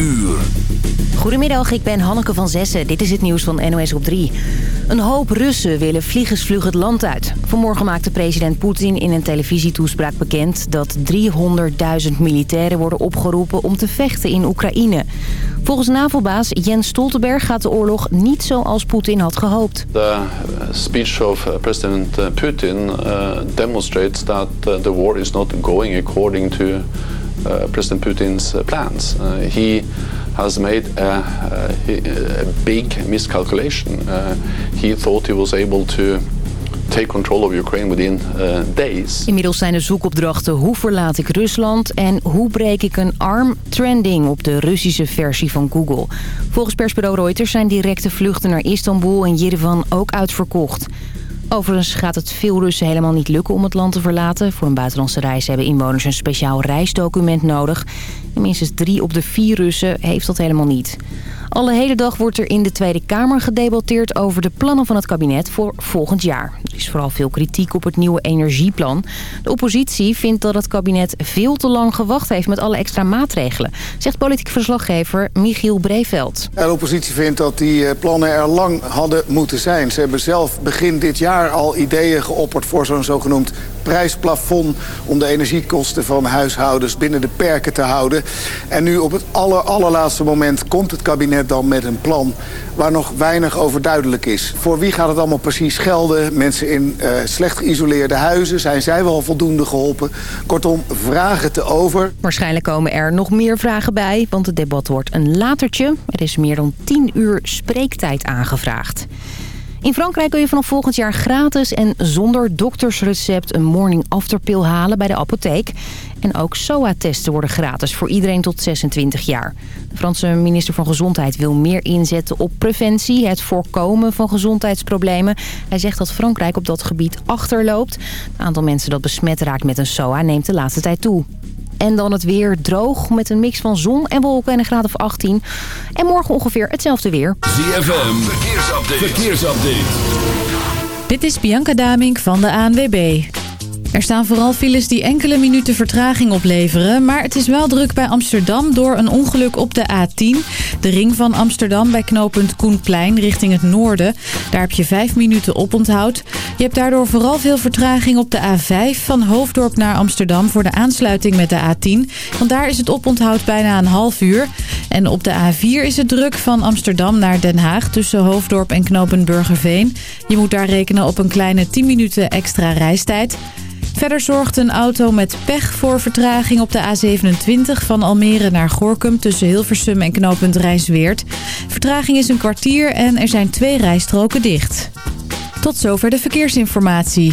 uur. Goedemiddag, ik ben Hanneke van Zessen. Dit is het nieuws van NOS op 3. Een hoop Russen willen vliegensvlug het land uit. Vanmorgen maakte president Poetin in een televisietoespraak bekend... dat 300.000 militairen worden opgeroepen om te vechten in Oekraïne. Volgens NAVO-baas Jens Stoltenberg gaat de oorlog niet zoals Poetin had gehoopt. The speech of President Putin uh, demonstrates that the war is not going according to President Putin's plans. Uh, he has made a, a, big miscalculation. He thought he was able to take control of Ukraine within uh, days. Inmiddels zijn de zoekopdrachten hoe verlaat ik Rusland en hoe breek ik een arm trending op de Russische versie van Google. Volgens persbureau Reuters zijn directe vluchten naar Istanbul en Yerevan ook uitverkocht. Overigens gaat het veel Russen helemaal niet lukken om het land te verlaten. Voor een buitenlandse reis hebben inwoners een speciaal reisdocument nodig. En minstens drie op de vier Russen heeft dat helemaal niet. Alle hele dag wordt er in de Tweede Kamer gedebatteerd over de plannen van het kabinet voor volgend jaar. Er is vooral veel kritiek op het nieuwe energieplan. De oppositie vindt dat het kabinet veel te lang gewacht heeft met alle extra maatregelen, zegt politiek verslaggever Michiel Breveld. De oppositie vindt dat die eh, plannen er lang hadden moeten zijn. Ze hebben zelf begin dit jaar al ideeën geopperd voor zo'n zogenoemd prijsplafond... om de energiekosten van huishoudens binnen de perken te houden. En nu op het aller, allerlaatste moment komt het kabinet dan met een plan... waar nog weinig over duidelijk is. Voor wie gaat het allemaal precies gelden? Mensen in uh, slecht geïsoleerde huizen, zijn zij wel voldoende geholpen? Kortom, vragen te over. Waarschijnlijk komen er nog meer vragen bij, want het debat wordt een latertje. Er is meer dan 10 uur spreektijd aangevraagd. In Frankrijk kun je vanaf volgend jaar gratis en zonder doktersrecept een morning afterpil halen bij de apotheek. En ook SOA-testen worden gratis voor iedereen tot 26 jaar. De Franse minister van Gezondheid wil meer inzetten op preventie, het voorkomen van gezondheidsproblemen. Hij zegt dat Frankrijk op dat gebied achterloopt. Het aantal mensen dat besmet raakt met een SOA neemt de laatste tijd toe. En dan het weer droog met een mix van zon en wolken en een graad of 18. En morgen ongeveer hetzelfde weer. ZFM, verkeersupdate. verkeersupdate. Dit is Bianca Damink van de ANWB. Er staan vooral files die enkele minuten vertraging opleveren. Maar het is wel druk bij Amsterdam door een ongeluk op de A10. De ring van Amsterdam bij knooppunt Koenplein richting het noorden. Daar heb je vijf minuten op onthoud. Je hebt daardoor vooral veel vertraging op de A5 van Hoofddorp naar Amsterdam... voor de aansluiting met de A10. Want daar is het oponthoud bijna een half uur. En op de A4 is het druk van Amsterdam naar Den Haag... tussen Hoofddorp en knooppunt Burgerveen. Je moet daar rekenen op een kleine 10 minuten extra reistijd... Verder zorgt een auto met pech voor vertraging op de A27 van Almere naar Gorkum tussen Hilversum en knooppunt Rijnsweert. Vertraging is een kwartier en er zijn twee rijstroken dicht. Tot zover de verkeersinformatie.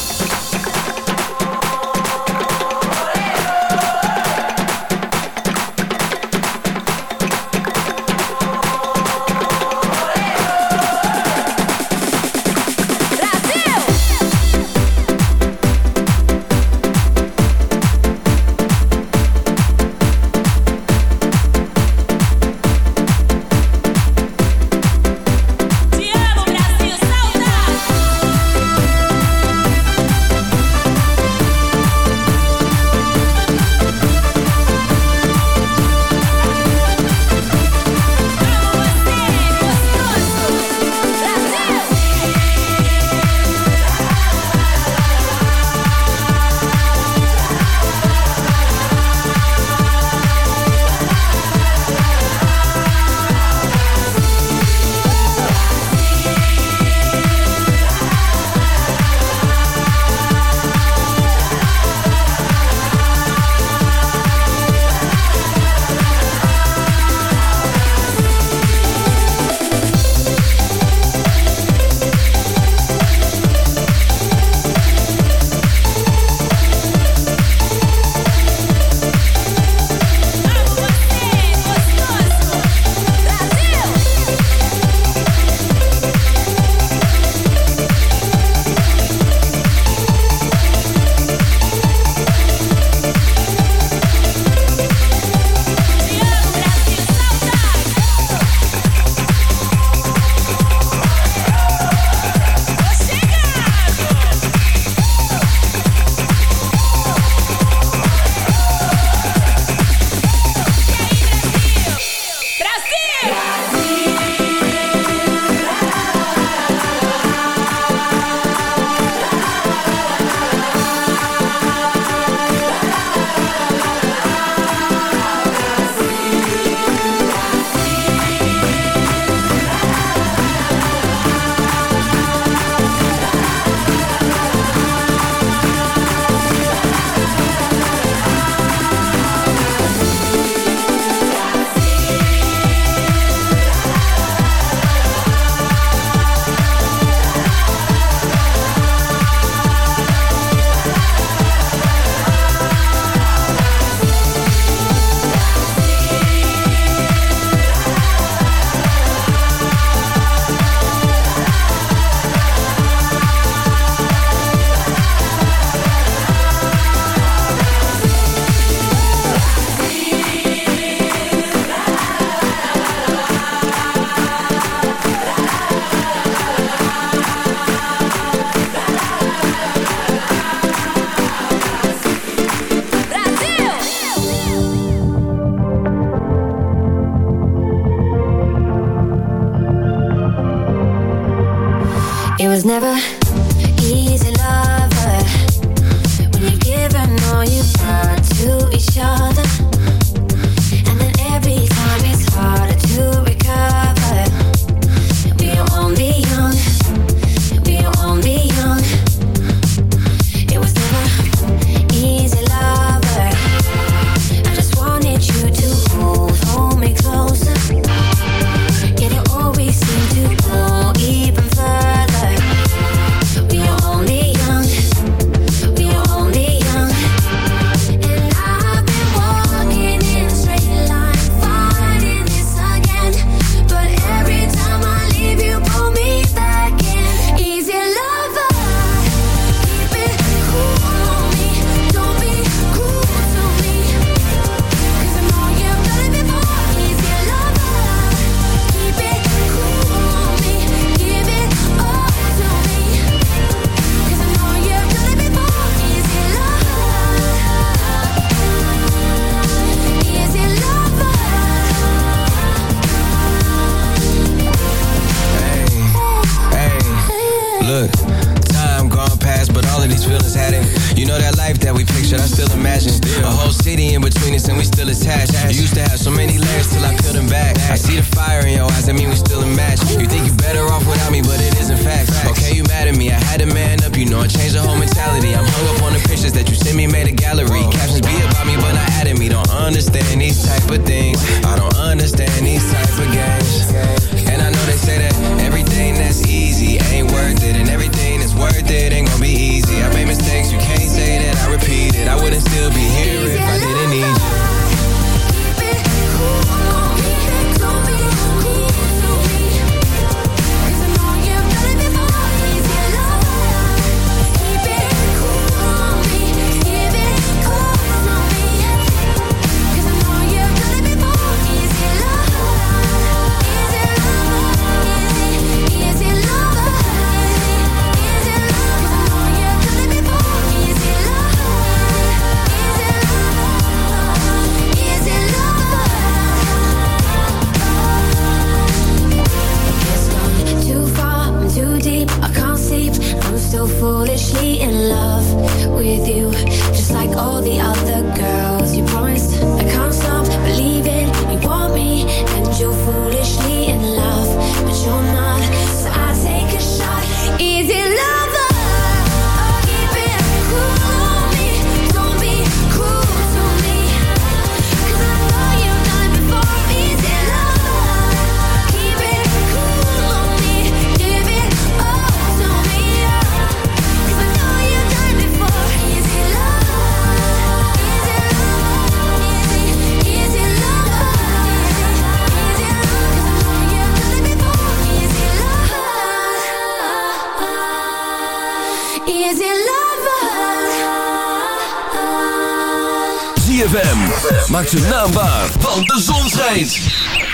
zijn naam waar, want de zon schijnt.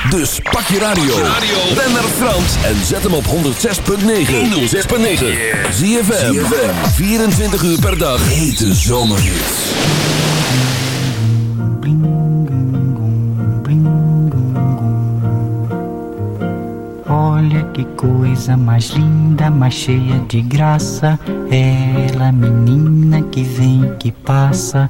Dus pak je radio, ben naar Frans en zet hem op 106.9. 106.9. Zie je 24 uur per dag. Hete zomerhits. Olha que coisa mais linda, mais cheia de graça. Ela, menina que vem, que passa.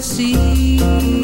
See.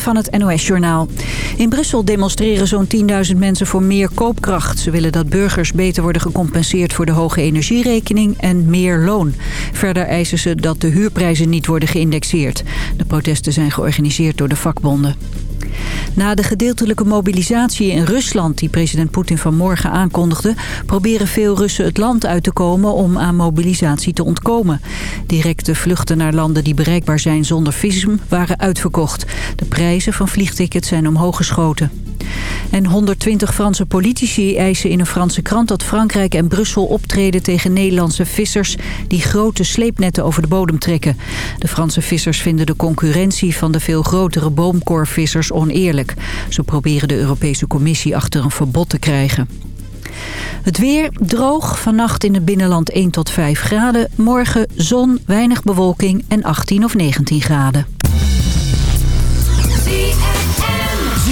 van het NOS-journaal. In Brussel demonstreren zo'n 10.000 mensen voor meer koopkracht. Ze willen dat burgers beter worden gecompenseerd voor de hoge energierekening en meer loon. Verder eisen ze dat de huurprijzen niet worden geïndexeerd. De protesten zijn georganiseerd door de vakbonden. Na de gedeeltelijke mobilisatie in Rusland die president Poetin vanmorgen aankondigde... proberen veel Russen het land uit te komen om aan mobilisatie te ontkomen. Directe vluchten naar landen die bereikbaar zijn zonder visum waren uitverkocht. De prijzen van vliegtickets zijn omhoog geschoten. En 120 Franse politici eisen in een Franse krant dat Frankrijk en Brussel optreden tegen Nederlandse vissers die grote sleepnetten over de bodem trekken. De Franse vissers vinden de concurrentie van de veel grotere boomkorfvissers oneerlijk. Ze proberen de Europese Commissie achter een verbod te krijgen. Het weer droog, vannacht in het binnenland 1 tot 5 graden. Morgen zon, weinig bewolking en 18 of 19 graden.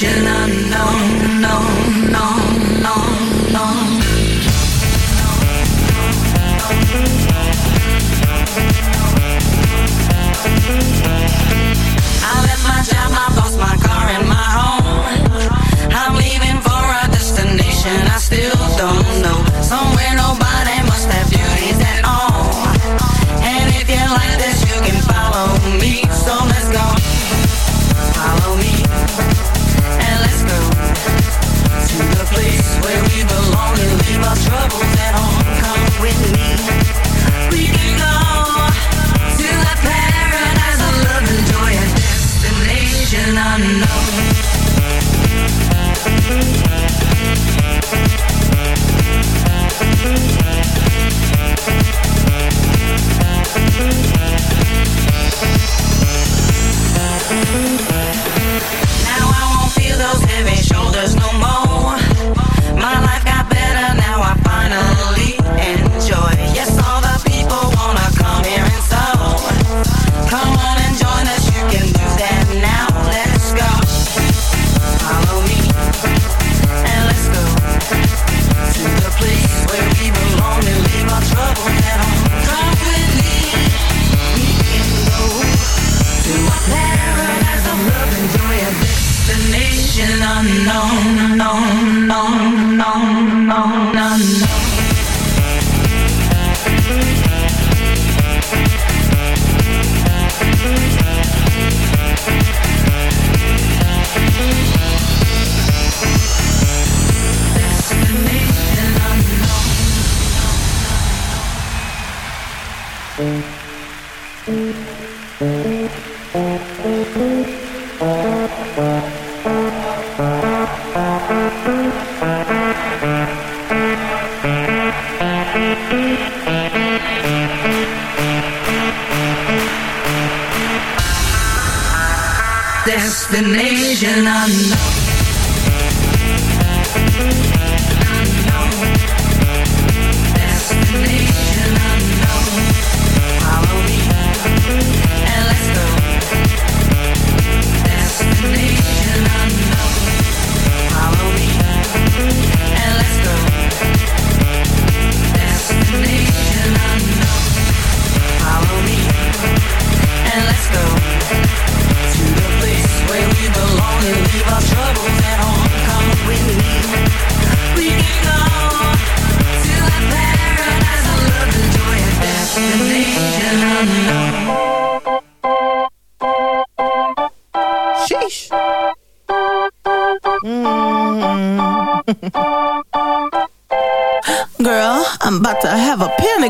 vision on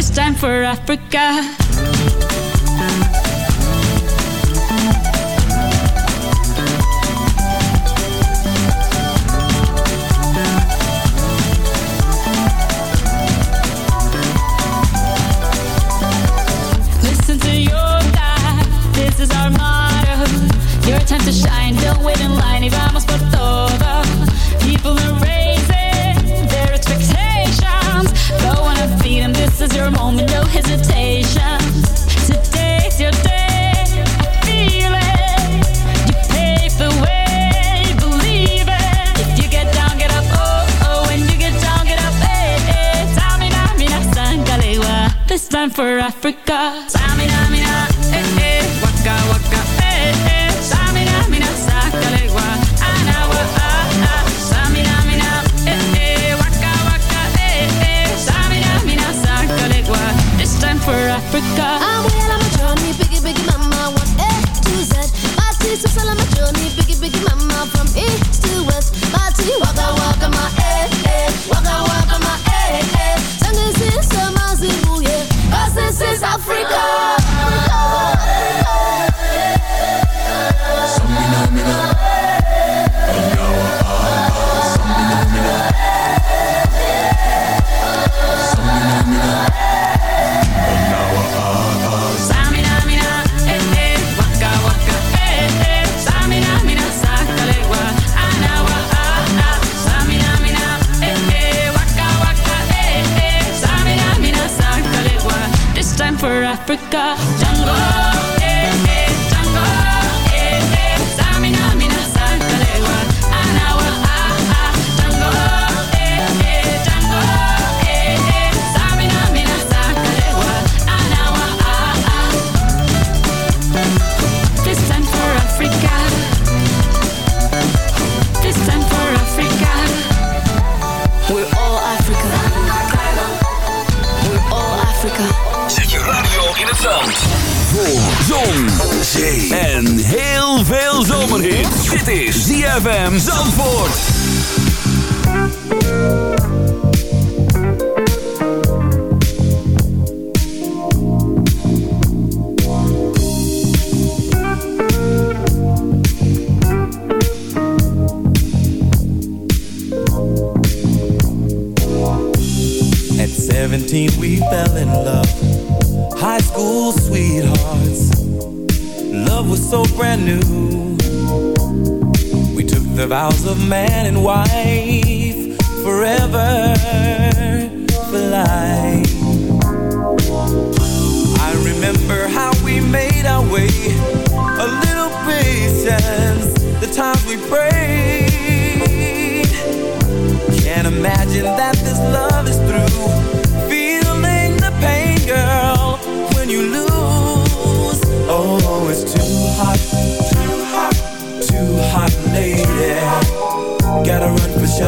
it's time for Africa. Your time to shine, don't wait in line. If I must This is your moment, no hesitation. Today's your day. I feel it. You pave the way. Believe it. If you get down, get up. Oh, oh, when you get down, get up. Hey, hey. Tamina, mina, sangalewa. This time for Africa. Africa. I'm well on my journey, biggie, biggie, mama, one A to Z. My teeth are on my journey, biggie, biggie, mama, from east to west. My teeth, waka, waka, my eh, eh, waka, waka, my eh, eh. Yeah. 'Cause this is Africa. ga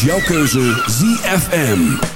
Jouw keuze ZFM.